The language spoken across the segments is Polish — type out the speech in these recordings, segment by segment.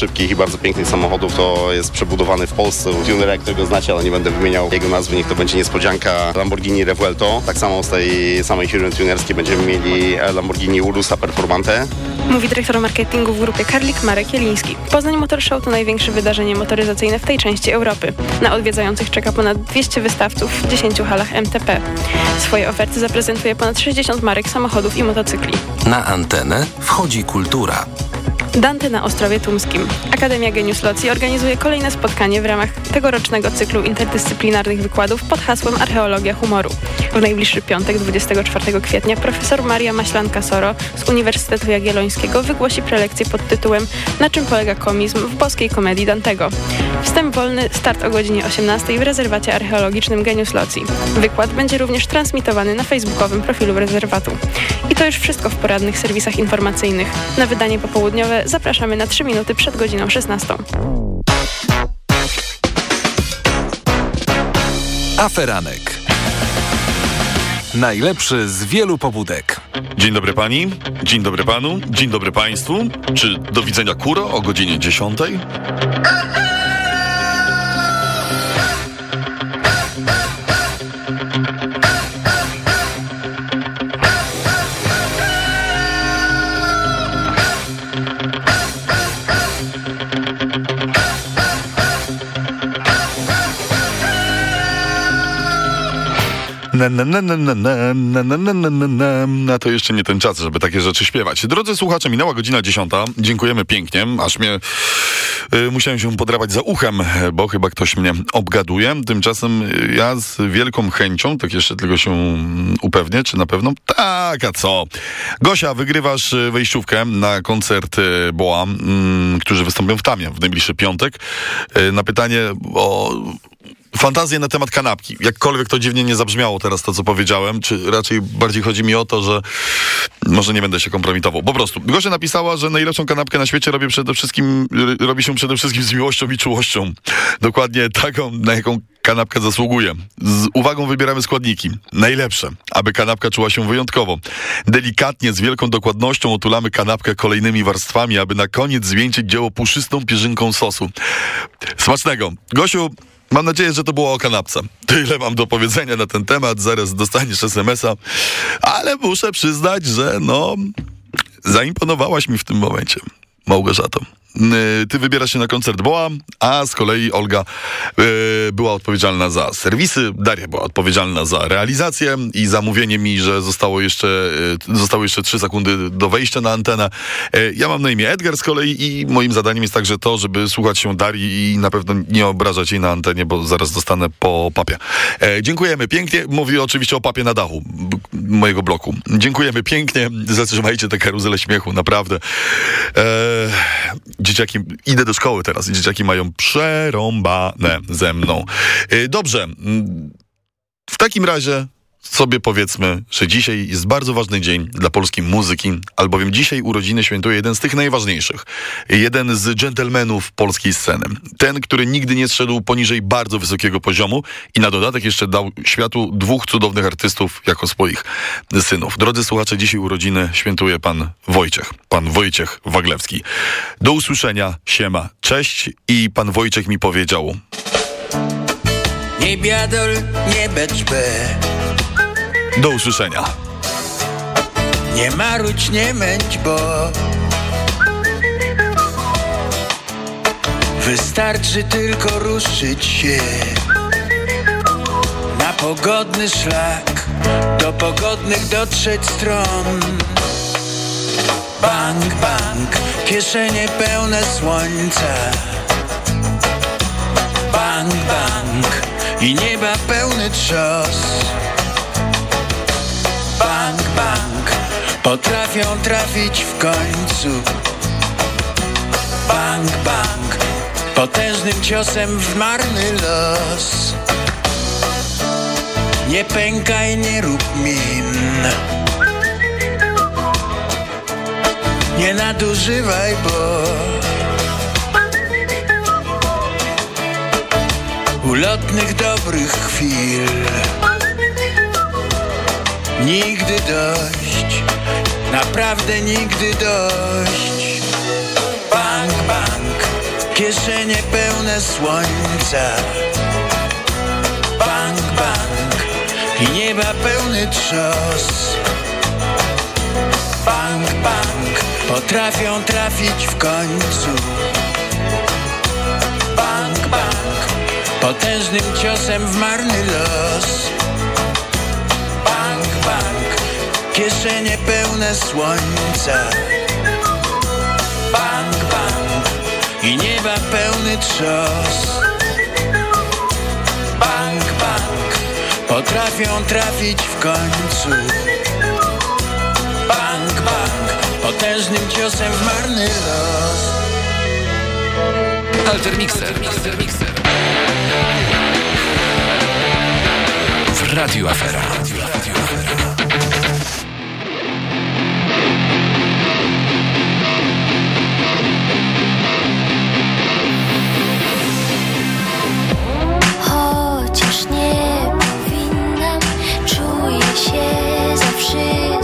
szybkich i bardzo pięknych samochodów to jest przebudowany w Polsce tunera, którego znacie, ale nie będę wymieniał jego nazwy, niech to będzie niespodzianka Lamborghini Revuelto. Tak samo z tej samej firmy tunerskiej będziemy mieli Lamborghini Urusa Performante. Mówi dyrektor marketingu w grupie Karlik Marek Jeliński. Poznań Motor Show to największe wydarzenie motoryzacyjne w tej części Europy. Na odwiedzających czeka ponad 200 wystawców w 10 halach MTP. Swoje oferty zaprezentuje ponad 60 marek samochodów i motocykli. Na antenę wchodzi kultura. Dante na Ostrowie Tumskim. Akademia Genius Loci organizuje kolejne spotkanie w ramach tegorocznego cyklu interdyscyplinarnych wykładów pod hasłem Archeologia humoru. W najbliższy piątek, 24 kwietnia, profesor Maria Maślanka-Soro z Uniwersytetu Jagiellońskiego wygłosi prelekcję pod tytułem Na czym polega komizm w boskiej komedii Dantego. Wstęp wolny, start o godzinie 18 w rezerwacie archeologicznym Genius Loci. Wykład będzie również transmitowany na facebookowym profilu rezerwatu. I to już wszystko w poradnych serwisach informacyjnych. Na wydanie popołudniowe zapraszamy na 3 minuty przed godziną 16. Aferanek. Najlepszy z wielu pobudek. Dzień dobry pani, dzień dobry panu, dzień dobry państwu. Czy do widzenia kuro o godzinie 10? Na. To jeszcze nie ten czas, żeby takie rzeczy śpiewać. Drodzy słuchacze, minęła godzina dziesiąta. Dziękujemy pięknie. Aż mnie y, musiałem się podrapać za uchem, bo chyba ktoś mnie obgaduje. Tymczasem y, ja z wielką chęcią, tak jeszcze tylko się mm, upewnię, czy na pewno? Tak, a co? Gosia, wygrywasz y, wejściówkę na koncert y, Boa, mm, którzy wystąpią w Tamie w najbliższy piątek. Y, na pytanie o fantazję na temat kanapki. Jakkolwiek to dziwnie nie zabrzmiało teraz to, co powiedziałem, czy raczej bardziej chodzi mi o to, że może nie będę się kompromitował. Po prostu. Gosia napisała, że najlepszą kanapkę na świecie robi przede wszystkim, robi się przede wszystkim z miłością i czułością. Dokładnie taką, na jaką kanapka zasługuje. Z uwagą wybieramy składniki. Najlepsze, aby kanapka czuła się wyjątkowo. Delikatnie, z wielką dokładnością otulamy kanapkę kolejnymi warstwami, aby na koniec zwieńczyć dzieło puszystą pierzynką sosu. Smacznego. Gosiu, Mam nadzieję, że to było o kanapce. Tyle mam do powiedzenia na ten temat. Zaraz dostaniesz SMS-a. Ale muszę przyznać, że no... Zaimponowałaś mi w tym momencie, Małgorzato. Ty wybierasz się na koncert Boa, a z kolei Olga y, była odpowiedzialna za serwisy, Daria była odpowiedzialna za realizację i za mówienie mi, że zostało jeszcze, y, zostały jeszcze 3 sekundy do wejścia na antenę. Y, ja mam na imię Edgar z kolei i moim zadaniem jest także to, żeby słuchać się Darii i na pewno nie obrażać jej na antenie, bo zaraz dostanę po papie. dziękujemy pięknie. Mówię oczywiście o papie na dachu mojego bloku. Dziękujemy pięknie. Zatrzymajcie tę karuzelę śmiechu, naprawdę dzieciaki, idę do szkoły teraz i dzieciaki mają przerąbane ze mną. Dobrze, w takim razie sobie powiedzmy, że dzisiaj jest bardzo ważny dzień dla polskiej muzyki, albowiem dzisiaj urodziny świętuje jeden z tych najważniejszych. Jeden z dżentelmenów polskiej sceny. Ten, który nigdy nie zszedł poniżej bardzo wysokiego poziomu i na dodatek jeszcze dał światu dwóch cudownych artystów jako swoich synów. Drodzy słuchacze, dzisiaj urodziny świętuje pan Wojciech. Pan Wojciech Waglewski. Do usłyszenia, siema, cześć i pan Wojciech mi powiedział... Nie biadol, nie beczbę do usłyszenia. Nie marudź, nie męć, bo Wystarczy tylko ruszyć się Na pogodny szlak Do pogodnych dotrzeć stron. Bank, bank, kieszenie pełne słońca. Bank, bank i nieba pełny trzos Bank, bank. Potrafią trafić w końcu. Bank, bank. Potężnym ciosem w marny los. Nie pękaj, nie rób min. Nie nadużywaj, bo Ulotnych dobrych chwil Nigdy dość, naprawdę nigdy dość. Bank, bank, kieszenie pełne słońca. Bank, bank i nieba pełny trzos. Bank, bank, potrafią trafić w końcu. Bank, bank, potężnym ciosem w marny los. Kieszenie pełne słońca. Bank, bank i nieba pełny trzos. Bank, bank, potrafią trafić w końcu. Bank, bank, potężnym ciosem w marny los. Altermixer. W Radiu Afera. Chociaż za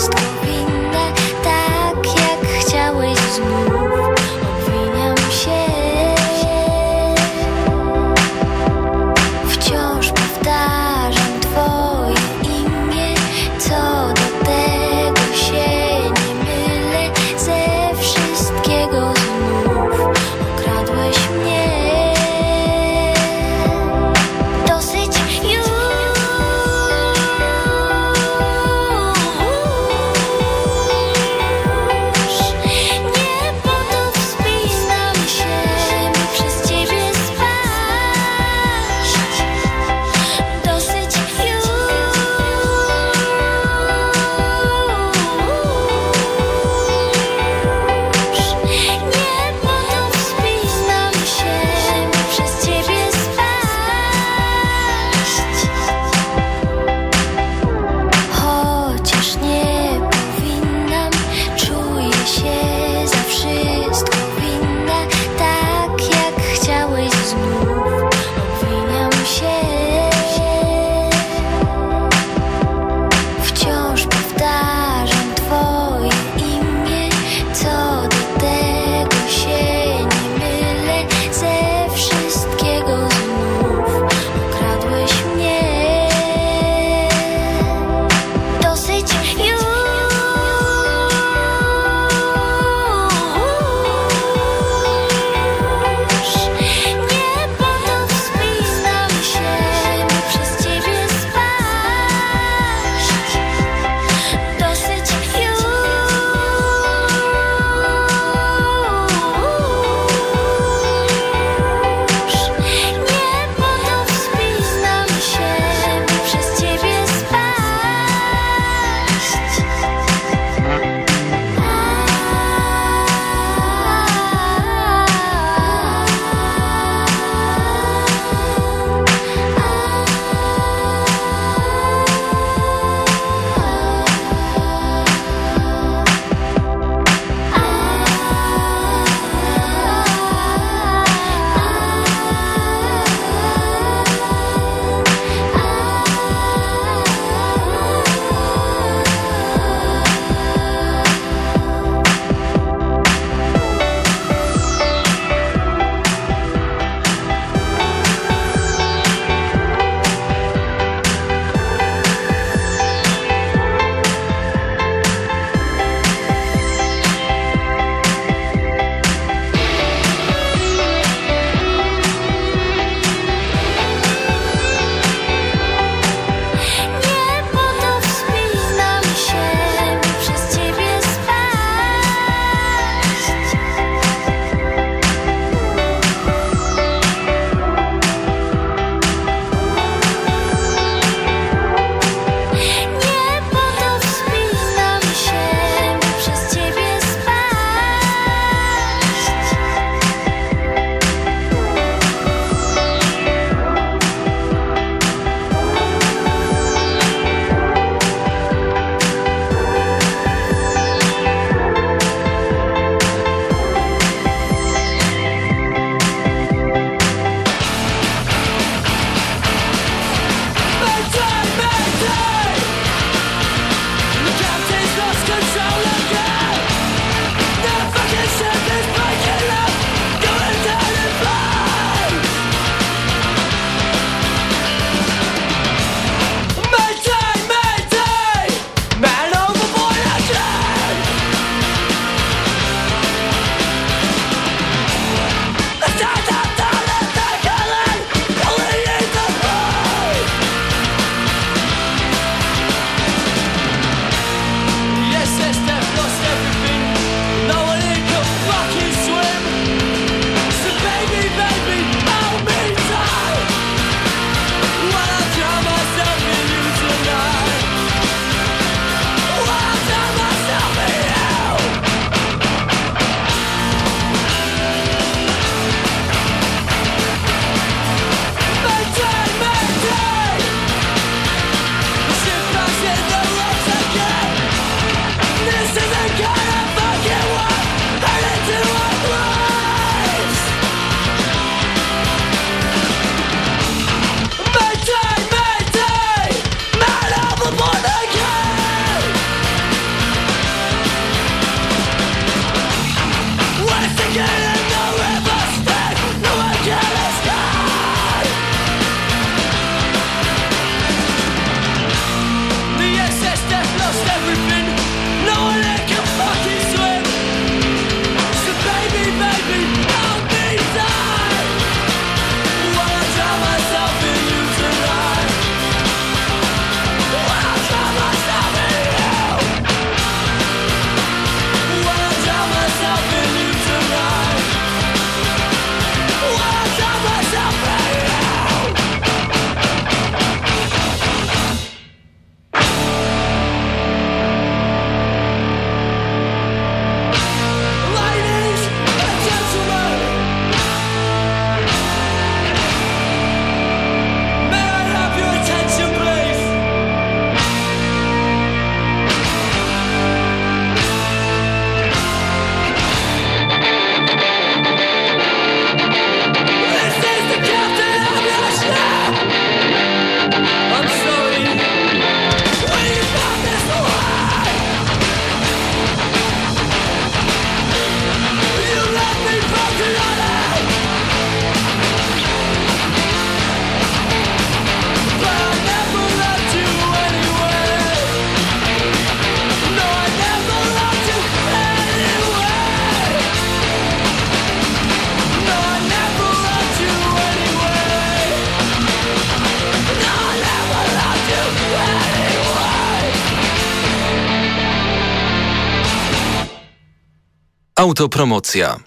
Autopromocja.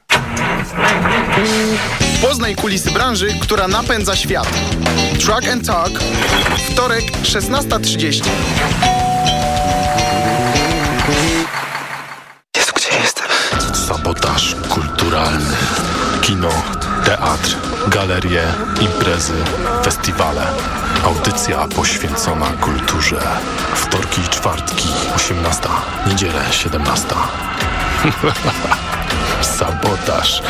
Poznaj kulisy branży, która napędza świat. Truck and Talk. Wtorek, 16.30. Jezu, gdzie jestem? Sabotaż kulturalny. Kino, teatr, galerie, imprezy, festiwale. Audycja poświęcona kulturze. Wtorki i czwartki, 18. Niedzielę, 17. Sabotaż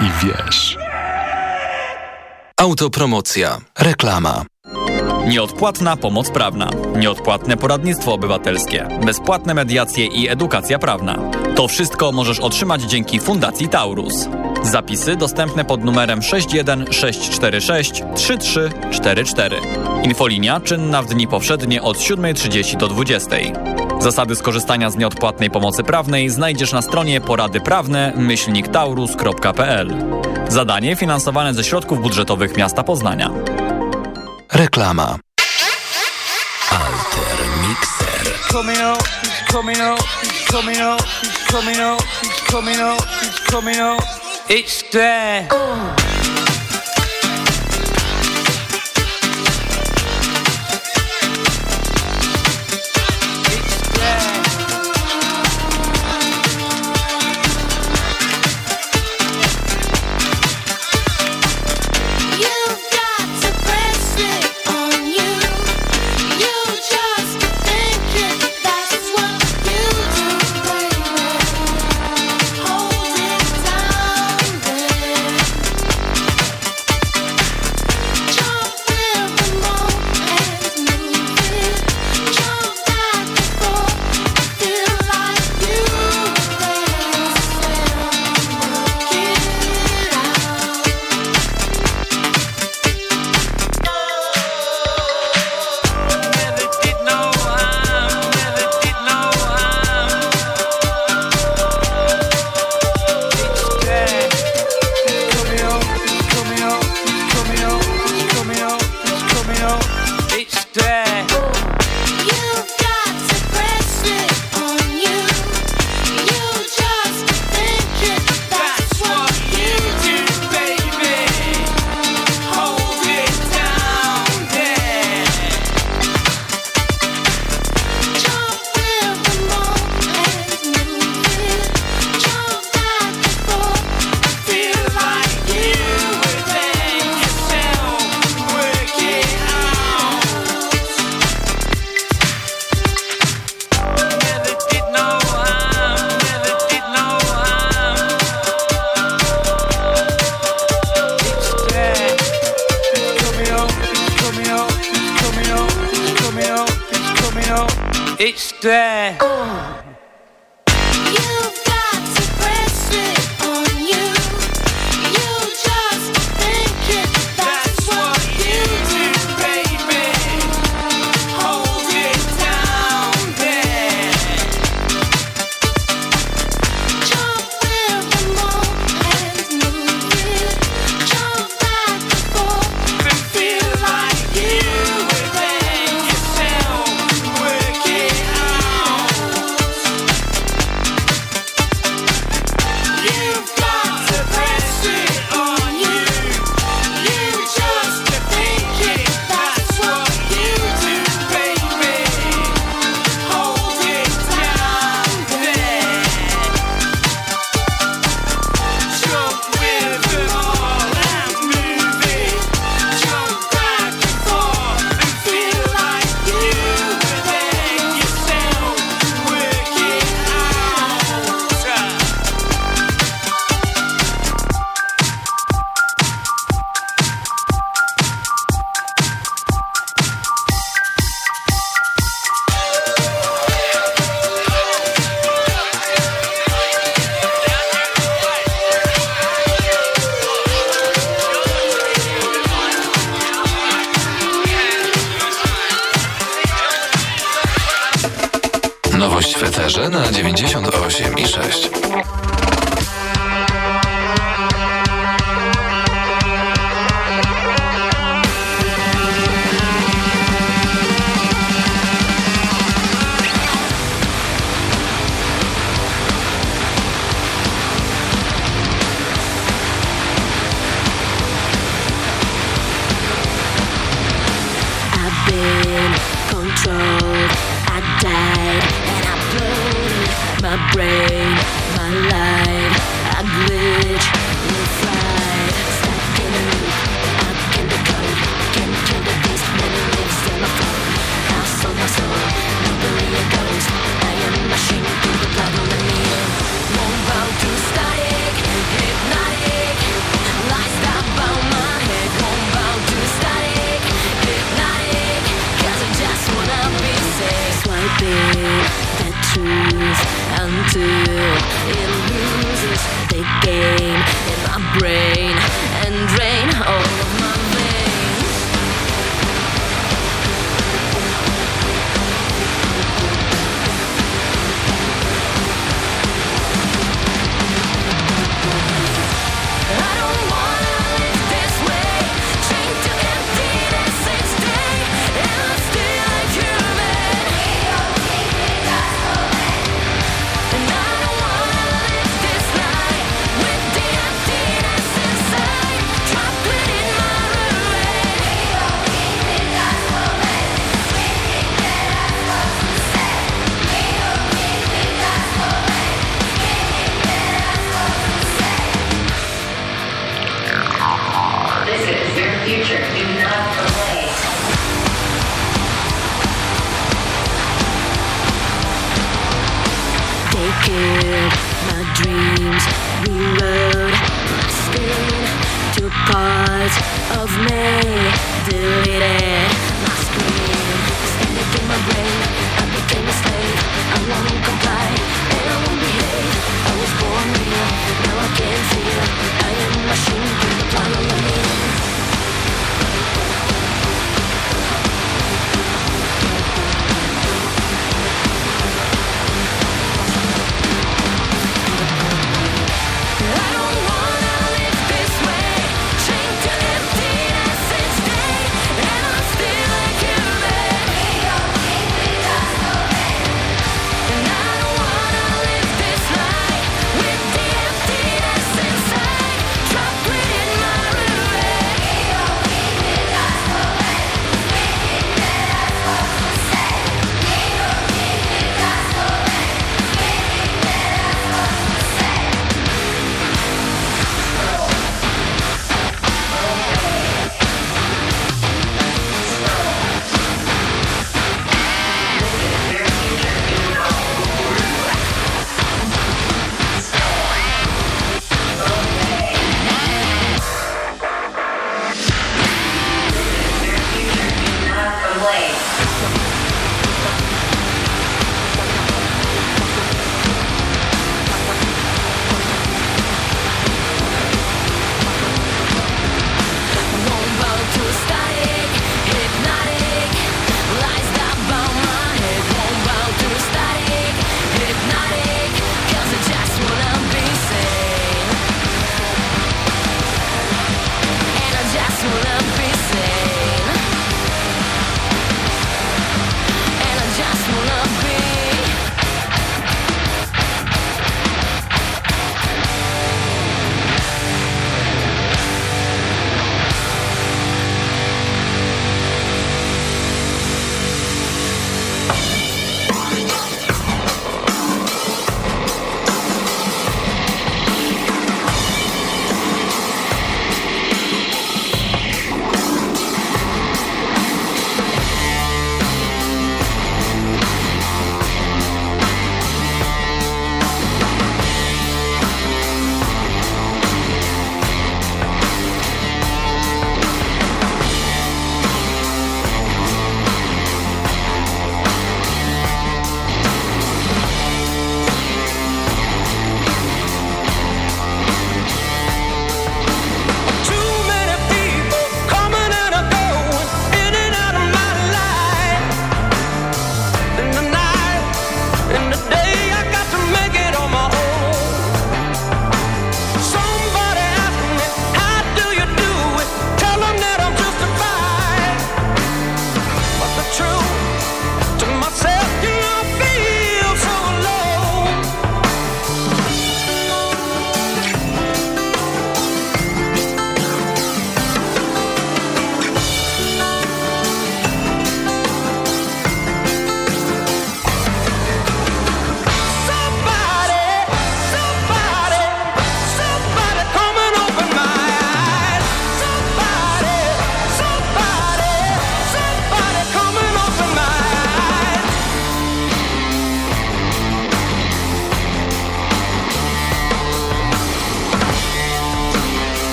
i wiesz. Autopromocja. Reklama. Nieodpłatna pomoc prawna, nieodpłatne poradnictwo obywatelskie, bezpłatne mediacje i edukacja prawna. To wszystko możesz otrzymać dzięki Fundacji Taurus. Zapisy dostępne pod numerem 61646 3344. Infolinia czynna w dni powszednie od 7.30 do 20.00. Zasady skorzystania z nieodpłatnej pomocy prawnej znajdziesz na stronie poradyprawne-taurus.pl. Zadanie finansowane ze środków budżetowych miasta Poznania. Reklama. Alter Mixer. Coming out, coming out, coming out, coming out, coming out, coming out. It's there. Oh.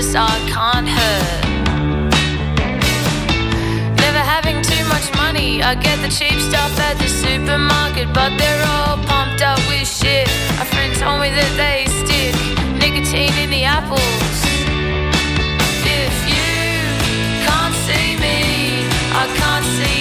Little pesticide can't hurt. Never having too much money, I get the cheap stuff at the supermarket, but they're all pumped up with shit. A friend told me that they stick nicotine in the apples. If you can't see me, I can't see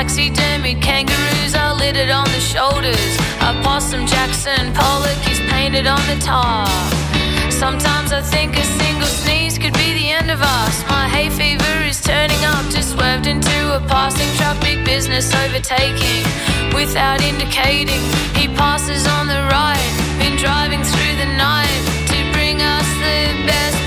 Taxidermied kangaroos are littered on the shoulders. A possum Jackson Pollock is painted on the top. Sometimes I think a single sneeze could be the end of us. My hay fever is turning up, just swerved into a passing. Big business overtaking without indicating. He passes on the right, been driving through the night to bring us the best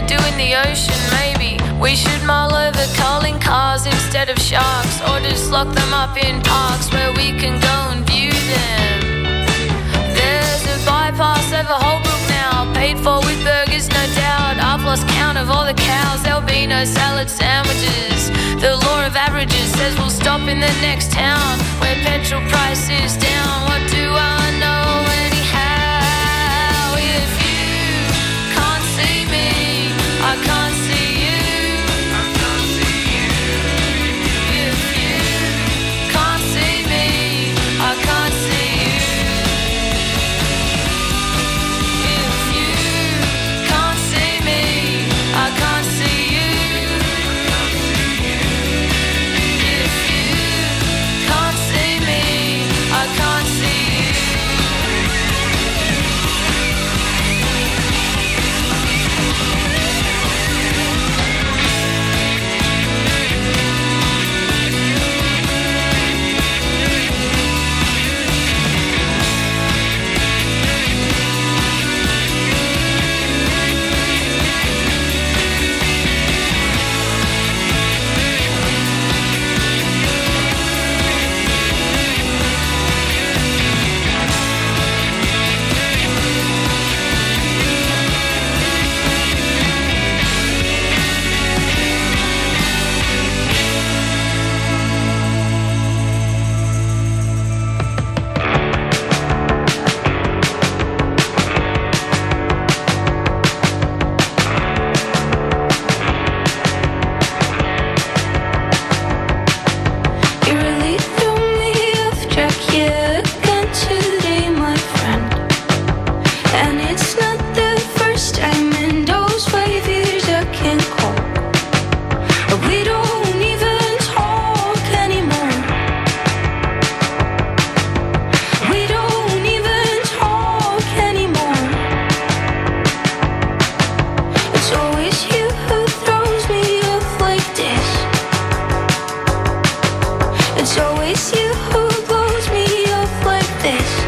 they do in the ocean, maybe. We should mull over calling cars instead of sharks, or just lock them up in parks where we can go and view them. There's a bypass over Holbrook now, paid for with burgers, no doubt. I've lost count of all the cows, there'll be no salad sandwiches. The law of averages says we'll stop in the next town where petrol price is down. What do I know It's always you who blows me off like this.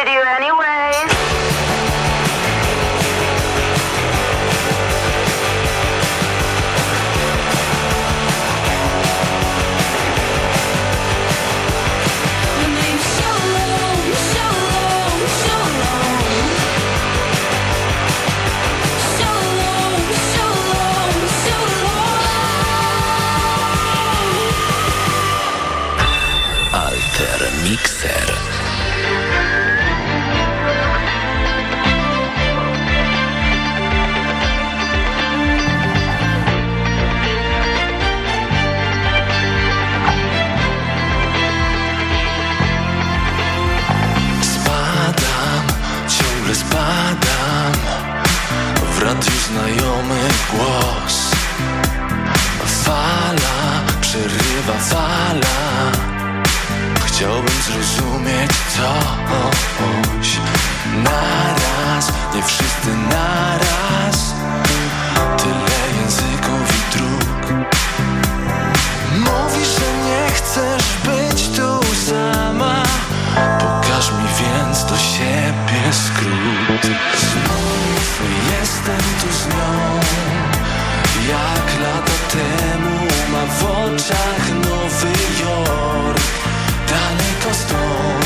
rejected you anyway. Mixer. Radiu znajomy głos. Fala, przerywa fala. Chciałbym zrozumieć coś Naraz, nie wszyscy naraz. Tyle języków i dróg. Mówisz, że nie chcesz być tu sama. Pokaż mi więc do siebie skrót Daleko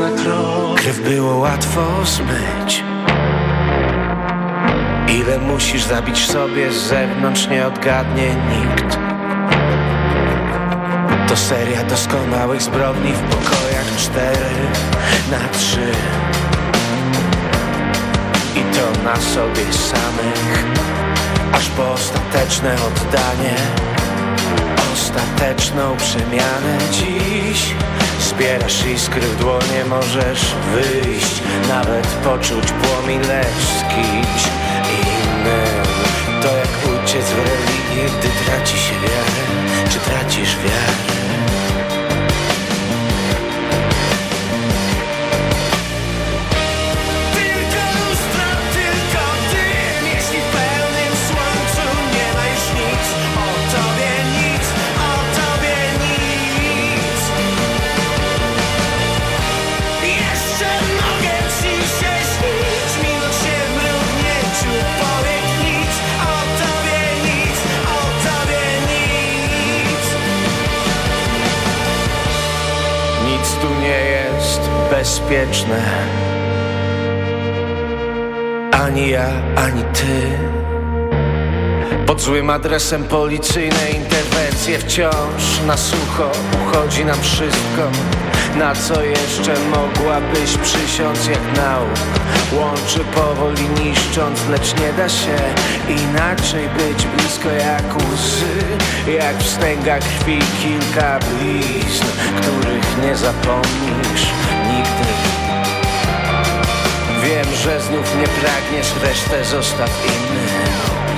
na krok. Krew było łatwo zmyć Ile musisz zabić sobie z zewnątrz nie odgadnie nikt. To seria doskonałych zbrodni w pokojach cztery na trzy. I to na sobie samych. Aż po ostateczne oddanie Ostateczną przemianę dziś. Zbierasz iskry w dłonie, możesz wyjść. Nawet poczuć płomień, lecz z kimś innym To jak uciec w religię, gdy traci się wiarę. Czy tracisz wiarę? Bezpieczne Ani ja, ani ty. Pod złym adresem policyjne interwencje wciąż na sucho uchodzi nam wszystko Na co jeszcze mogłabyś przysiąc jak nauk? Łączy powoli niszcząc, lecz nie da się Inaczej być blisko jak łzy. Jak wstęga krwi kilka blizn Których nie zapomnisz nigdy. Wiem, że znów nie pragniesz, resztę zostaw innym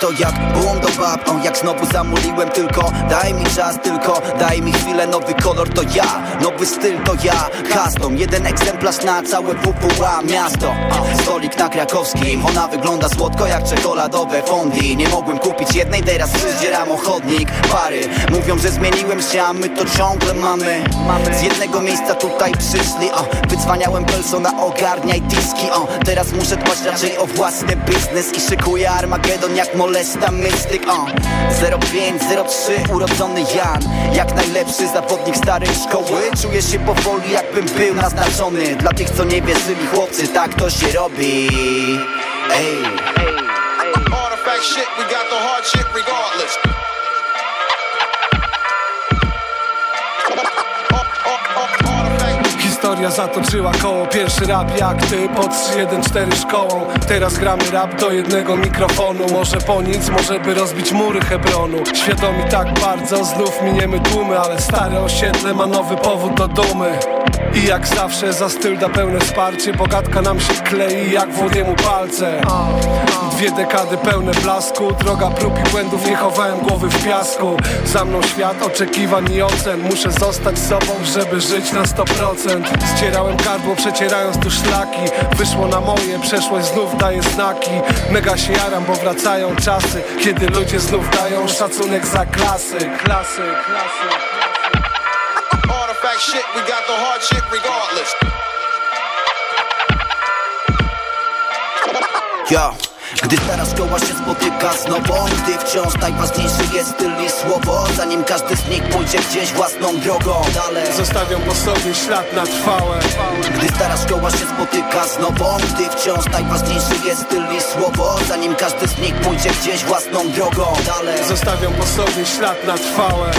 to jak boom do bab o, Jak znowu zamuliłem tylko. Daj mi czas tylko, daj mi chwilę Nowy kolor to ja, nowy styl to ja Custom, jeden egzemplarz na całe WWA miasto. Stolik na krakowskim. Ona wygląda słodko jak czekoladowe fondi Nie mogłem kupić jednej, teraz zdzieram o chodnik Pary mówią, że zmieniłem się A my to ciągle mamy. Z jednego miejsca tutaj przyszli. O, Wydzwaniałem Pelsona, ogarniaj diski o, Teraz muszę dbać raczej o własny biznes. I szykuję Armagedon jak molesta mystyk. O. 0503 urodzony Jan. Jak najlepszy zawodnik starej szkoły Czuję się powoli jakbym był naznaczony. Dla tych co nie wierzyli chłopcy tak to się robi. Ej. Artifact shit, we got the hard shit regardless. Historia zatoczyła koło. Pierwszy rap jak ty pod 314 szkołą. Teraz gramy rap do jednego mikrofonu. Może po nic, może by rozbić mury Hebronu. Świadomi tak bardzo, znów miniemy tłumy Ale stare osiedle ma nowy powód do dumy i jak zawsze za styl da pełne wsparcie Bogatka nam się klei jak Włodiemu palce. Dwie dekady pełne blasku Droga prób i błędów, nie chowałem głowy w piasku. Za mną świat oczekiwań i ocen Muszę zostać sobą, żeby żyć na 100% Zcierałem gardło, przecierając tu szlaki Wyszło na moje, przeszłość znów daje znaki. Mega się jaram, bo wracają czasy Kiedy ludzie znów dają szacunek za klasy. Klasy, klasy Artifact shit, we got the hard shit regardless. Yo gdy stara szkoła się spotyka z nową Gdy wciąż najważniejszy jest styl i słowo Zanim każdy z nich pójdzie gdzieś własną drogą. Dalej. Zostawiam po sobie ślad na trwałe. Gdy stara szkoła się spotyka z nową Gdy wciąż najważniejszy jest styl i słowo Zanim każdy z nich pójdzie gdzieś własną drogą. Dalej. Zostawiam po sobie ślad na trwałe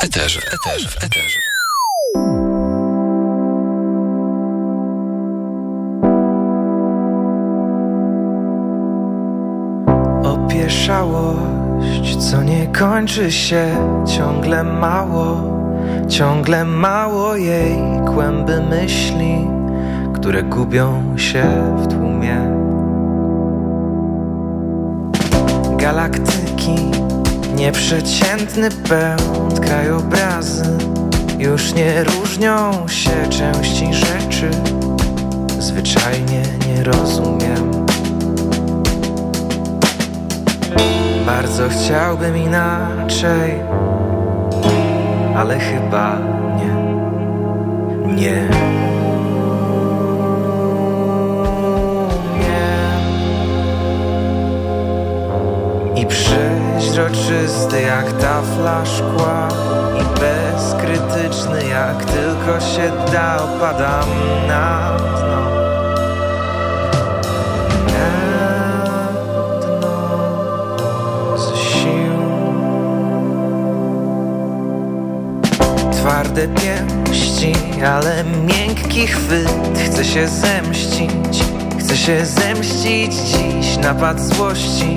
w eterze, eterze, w eterze. Opieszałość, co nie kończy się, ciągle mało, ciągle mało jej kłęby myśli, które gubią się w tłumie. Galaktyki, nieprzeciętny pęd, krajobrazy już nie różnią się części rzeczy, zwyczajnie nie rozumiem. Bardzo chciałbym inaczej, ale chyba nie. Nie. I przeźroczysty jak tafla szkła I bezkrytyczny jak tylko się da Opadam na dno. Na dno z sił. Twarde pięści, ale miękki chwyt Chcę się zemścić, chcę się zemścić dziś Napad złości,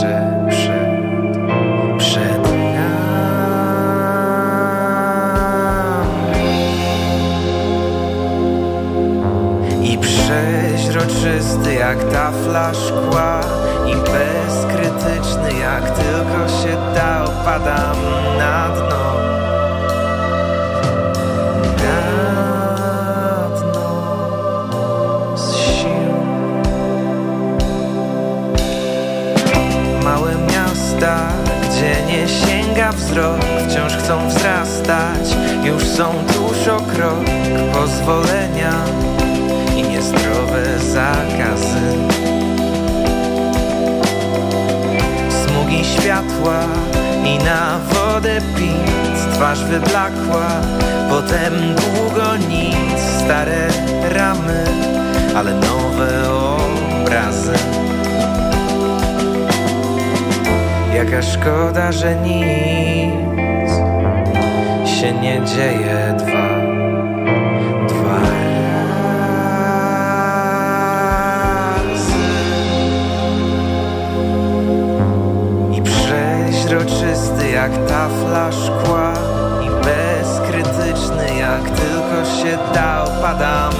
przeźroczysty jak tafla szkła I bezkrytyczny jak tylko się da Opadam na dno. Gdzie nie sięga wzrok Wciąż chcą wzrastać, już są tuż o krok Pozwolenia zakazy. Smugi światła i na wodę pic Twarz wyblakła, potem długo nic Stare ramy, ale nowe obrazy. Jaka szkoda, że nic się nie dzieje jak tafla szkła I bezkrytyczny jak tylko się da. Opadam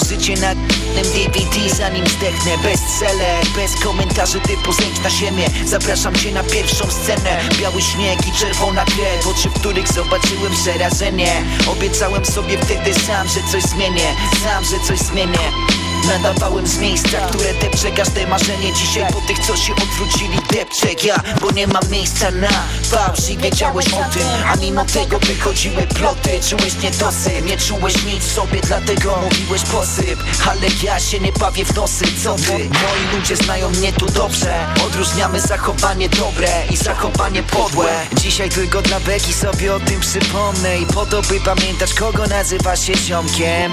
to życie na DVD zanim zdechnę. Bestseller, bez komentarzy typu zejdź na ziemię. Zapraszam cię na pierwszą scenę. Biały śnieg i czerwona krew. Oczy, w których zobaczyłem przerażenie. Obiecałem sobie wtedy sam, że coś zmienię. Sam, że coś zmienię Nadawałem z miejsca, które depcze każde marzenie. Dzisiaj po tych, co się odwrócili depczę ja Bo nie mam miejsca na fałsz i wiedziałeś o tym A mimo tego wychodziły ploty. Czułeś niedosyt, nie czułeś nic sobie Dlatego mówiłeś posyp. Ale ja się nie bawię w nosy, co ty? Moi ludzie znają mnie tu dobrze. Odróżniamy zachowanie dobre i zachowanie podłe. Dzisiaj tylko dla beki sobie o tym przypomnę. I po to by pamiętać kogo nazywa się ziomkiem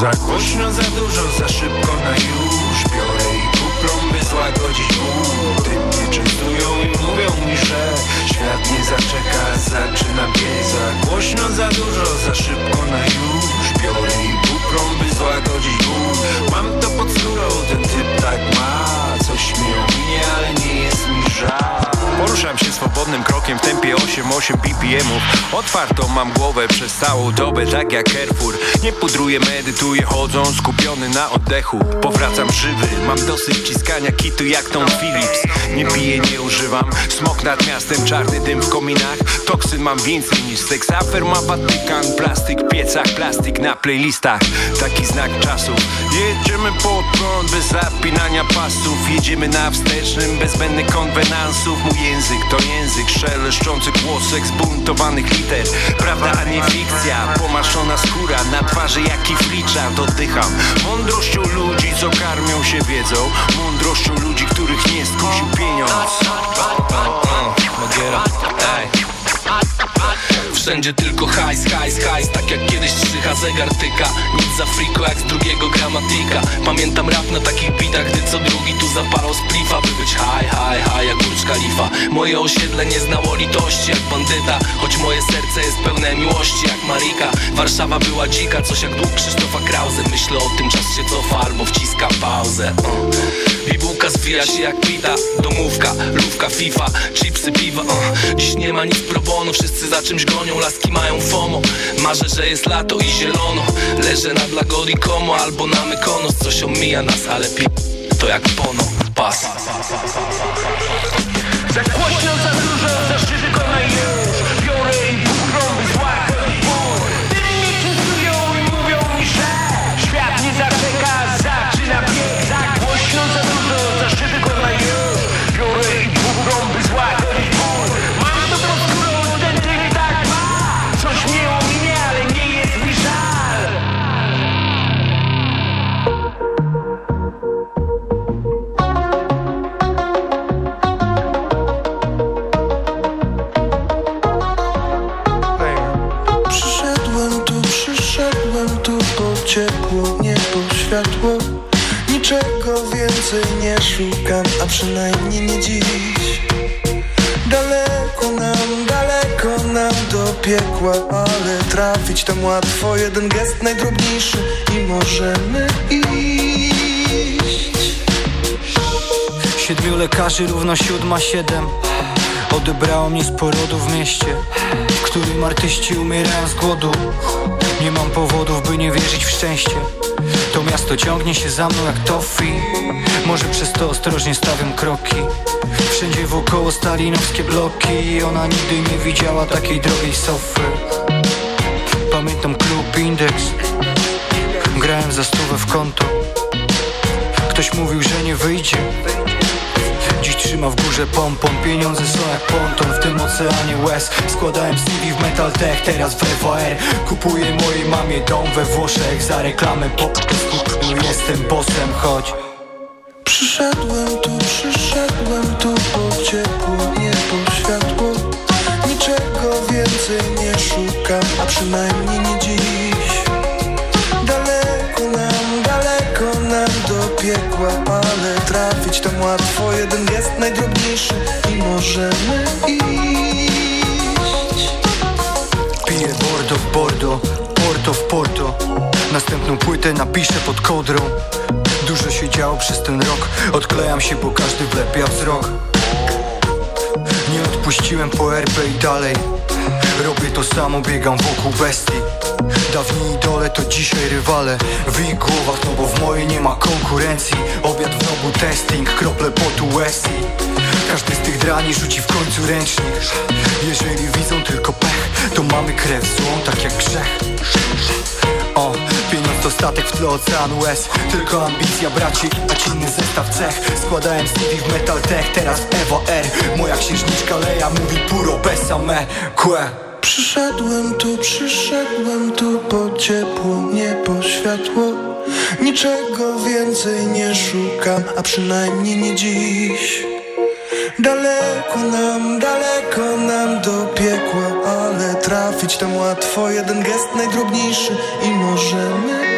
Za głośno, za dużo, za szybko na już Biorę i kuplą, by złagodzić ból Tym mnie częstują i mówią mi, że Świat nie zaczeka, zaczyna biec. Za głośno, za dużo, za szybko na już Biorę i kuplą, by złagodzić ból Mam to pod skórą, ten typ tak ma. Coś mi ominie, ale nie jest mi żal Poruszam się swobodnym krokiem w tempie 8-8 BPM-ów Otwartą mam głowę przez całą dobę, tak jak Carrefour. Nie pudruję, medytuję, chodzą skupiony na oddechu. Powracam żywy, mam dosyć wciskania kitu jak Tom Phillips. Nie piję, nie używam, smok nad miastem, czarny dym w kominach. Toksyn mam więcej niż seks, afer ma Watykan Plastik w piecach, plastik na playlistach. Taki znak czasów Jedziemy pod prąd bez zapinania pasów. Jedziemy na wstecznym, bez zbędnych konwenansów język to język szeleszczący głosek zbuntowanych liter. Prawda, a nie fikcja, pomaszona skóra Na twarzy jak i flicza, dodycham. Mądrością ludzi, co karmią się wiedzą. Mądrością ludzi, których nie skusił pieniądz. Magiera, ej Wszędzie tylko hajs, hajs, hajs Tak jak kiedyś trzycha zegar tyka. Nic za friko jak z drugiego gramatika. Pamiętam rap na takich bitach Gdy co drugi tu zapalał splifa By być haj, haj, haj jak Burcz Khalifa Moje osiedle nie znało litości jak bandyta Choć moje serce jest pełne miłości jak Marika. Warszawa była dzika, coś jak dług Krzysztofa Krause. Myślę o tym, czas się cofa albo wciska pauzę. Uh. Bibułka zwija się jak pita Domówka, lówka, FIFA, chipsy, piwa. Uh. Dziś nie ma nic pro bono, wszyscy za czymś gonią Laski mają FOMO, marzę, że jest lato i zielono. Leżę nad Lagodi Como albo na Mykonos. Coś omija nas, ale pi... to jak pono, pas. Za głośno, za ciepło, nie po światło. Niczego więcej nie szukam, a przynajmniej nie dziś. Daleko nam, daleko nam do piekła Ale trafić tam łatwo, jeden gest najdrobniejszy I możemy iść. Siedmiu lekarzy równo siódma siedem. Odebrało mnie z porodu w mieście W którym artyści umierają z głodu Nie mam powodów, by nie wierzyć w szczęście. To miasto ciągnie się za mną jak toffee Może przez to ostrożnie stawiam kroki. Wszędzie wokoło stalinowskie bloki. Ona nigdy nie widziała takiej drogiej sofy. Pamiętam klub Indeks Grałem za stówę w konto. Ktoś mówił, że nie wyjdzie trzyma w górze pompon. Pieniądze są jak ponton w tym oceanie łez. Składałem CV w Metal Tech, teraz w FAR Kupuję mojej mamie dom we Włoszech Za reklamę po jestem bossem, choć przyszedłem możemy iść. Piję Bordo w Bordo, Porto w Porto. Następną płytę napiszę pod kodrą Dużo się działo przez ten rok. Odklejam się, bo każdy wlepia wzrok. Nie odpuszczam Puściłem po RP i dalej. Robię to samo, biegam wokół bestii. Dawni idole to dzisiaj rywale. W ich głowach, no bo w mojej nie ma konkurencji. Obiad w nobu testing, krople potu Westy Każdy drani rzuci w końcu ręcznik. Jeżeli widzą tylko pech, to mamy krew złą, tak jak grzech. O, pieniądz to statek w tle oceanu łez Tylko ambicja braci, a inny zestaw cech. Składałem CD w Metal Tech, teraz w Evo R. Moja księżniczka Leja mówi puro besame Que Przyszedłem tu, przyszedłem tu po ciepło, nie po światło. Niczego więcej nie szukam, a przynajmniej nie dziś Daleko nam, daleko nam do piekła Ale trafić tam łatwo, jeden gest najdrobniejszy i możemy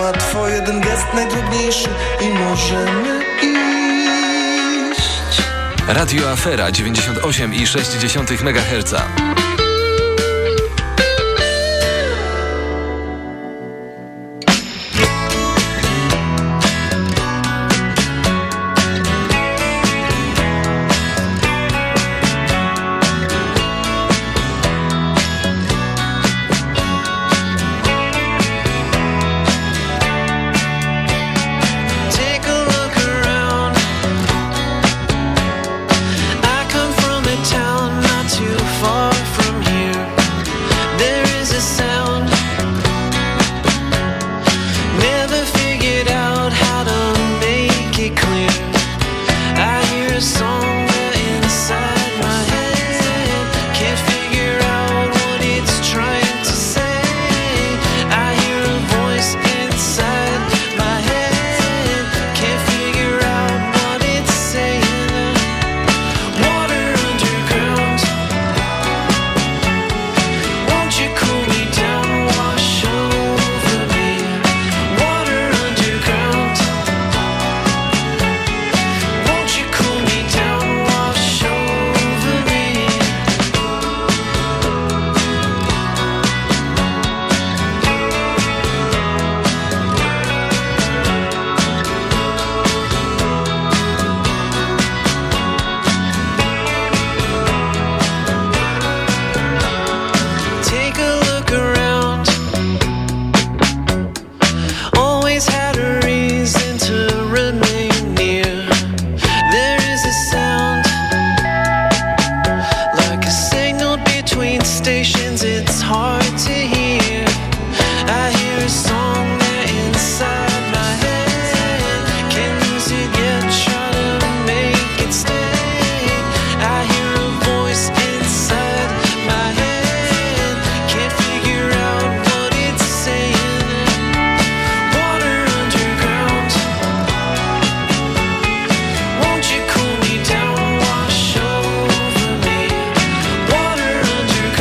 łatwo, jeden gest najdrobniejszy i możemy iść Radio Afera 98,6 MHz.